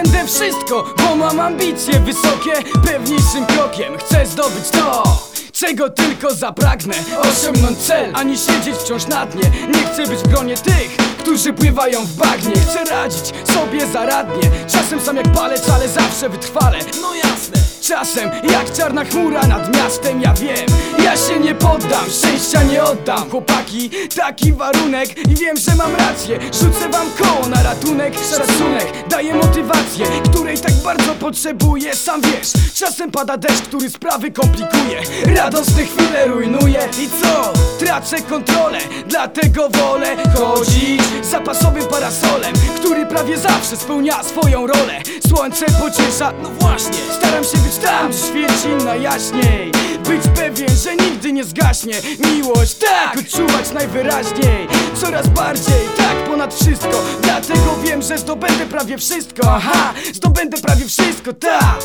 zdobędę wszystko Bo mam ambicje wysokie. Pewniejszym krokiem chcę zdobyć to Czego tylko zapragnę. Osiągnąć cel, ani siedzieć wciąż na dnie. Nie chcę być w gronie tych, którzy pływają w bagnie. Chcę radzić sobie zaradnie. Czasem sam jak palec, ale zawsze wytrwale. No jasne. Czasem jak czarna chmura nad miastem Ja wiem, ja się nie poddam Szczęścia nie oddam. Chłopaki, taki warunek. I wiem, że mam rację. Rzucę wam koło na ratunek. Szacunek daje motywację Której tak bardzo potrzebuję. Sam wiesz, czasem pada deszcz Który sprawy komplikuje Radosne chwile rujnuje. I co? Tracę kontrolę Dlatego wolę chodzić Zapasowym parasolem Który prawie zawsze spełnia swoją rolę. Słońce pociesza, no właśnie Staram się być tam, gdzie świeci najjaśniej. Być pewien, że nigdy nie zgaśnie Miłość, tak, odczuwać najwyraźniej. Coraz bardziej, tak, ponad wszystko Dlatego wiem, że zdobędę prawie wszystko. Aha, zdobędę prawie wszystko, tak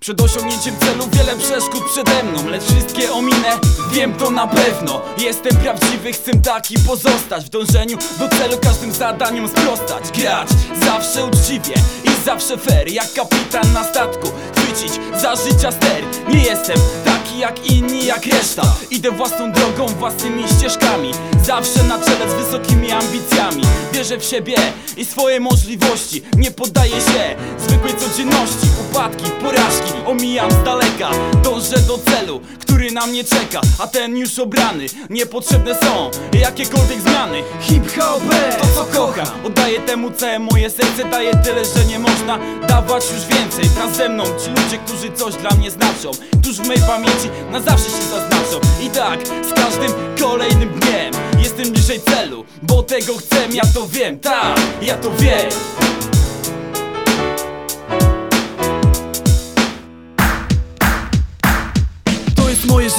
Przed osiągnięciem celu wiele przeszkód przede mną Lecz wszystkie ominę, wiem to na pewno. Jestem prawdziwy, chcę taki pozostać. W dążeniu do celu każdym zadaniom sprostać. Grać zawsze uczciwie i zawsze fair. Jak kapitan na statku, chwycić za życia ster. Nie jestem taki jak inni, jak reszta. Idę własną drogą, własnymi ścieżkami. Zawsze na czele z wysokimi ambicjami. Wierzę w siebie i swoje możliwości. Nie poddaję się zwykłej codzienności. Upadki, porażki omijam z daleka. Dążę do celu, który na mnie czeka. A ten już obrany, niepotrzebne są Jakiekolwiek zmiany. Hip-hop, to co kocham. Oddaję temu całe moje serce. Daję tyle, że nie można dawać już więcej. Wraz ze mną ci ludzie, którzy coś dla mnie znaczą. Którzy w mojej pamięci na zawsze się zaznaczą. I tak, z każdym kolejnym dniem Jestem bliżej celu, bo tego chcę Ja to wiem, tak, ja to wiem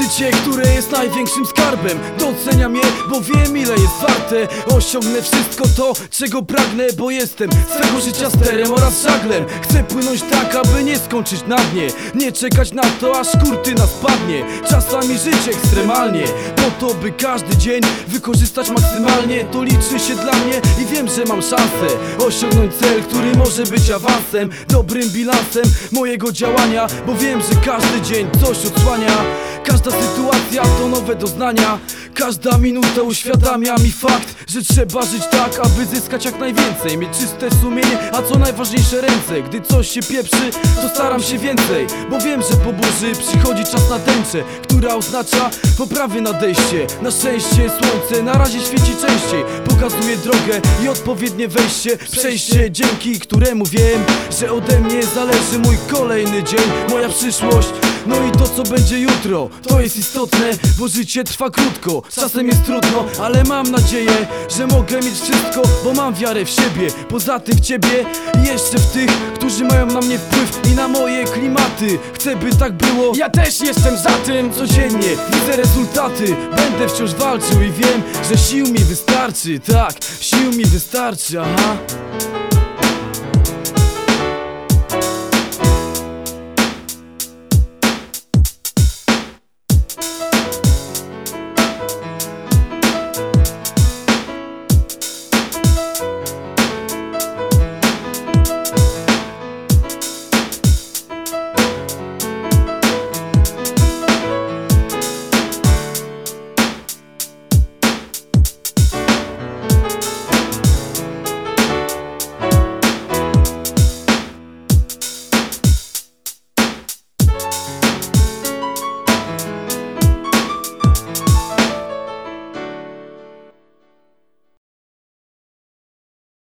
życie, które jest największym skarbem. Doceniam je, bo wiem ile jest warte. Osiągnę wszystko to, czego pragnę Bo jestem swego życia sterem oraz żaglem. Chcę płynąć tak, aby nie skończyć na dnie. Nie czekać na to, aż kurtyna spadnie Czasami żyć ekstremalnie. Po to, by każdy dzień wykorzystać maksymalnie. To liczy się dla mnie i wiem, że mam szansę Osiągnąć cel, który może być awansem Dobrym bilansem mojego działania. Bo wiem, że każdy dzień coś odsłania Każda sytuacja to nowe doznania. Każda minuta uświadamia mi fakt Że trzeba żyć tak, aby zyskać jak najwięcej Mieć czyste sumienie, a co najważniejsze ręce. Gdy coś się pieprzy, to staram się więcej Bo wiem, że po burzy przychodzi czas na tęczę Która oznacza poprawy nadejście. Na szczęście słońce na razie świeci częściej Pokazuje drogę i odpowiednie wejście Przejście, dzięki któremu wiem Że ode mnie zależy mój kolejny dzień Moja przyszłość. No i to co będzie jutro, to jest istotne, bo życie trwa krótko. Czasem jest trudno, ale mam nadzieję, że mogę mieć wszystko, bo mam wiarę w siebie. Poza tym w ciebie i jeszcze w tych, którzy mają na mnie wpływ i na moje klimaty. Chcę by tak było, ja też jestem za tym Codziennie. Widzę rezultaty, będę wciąż walczył i wiem, że sił mi wystarczy. Tak, sił mi wystarczy, aha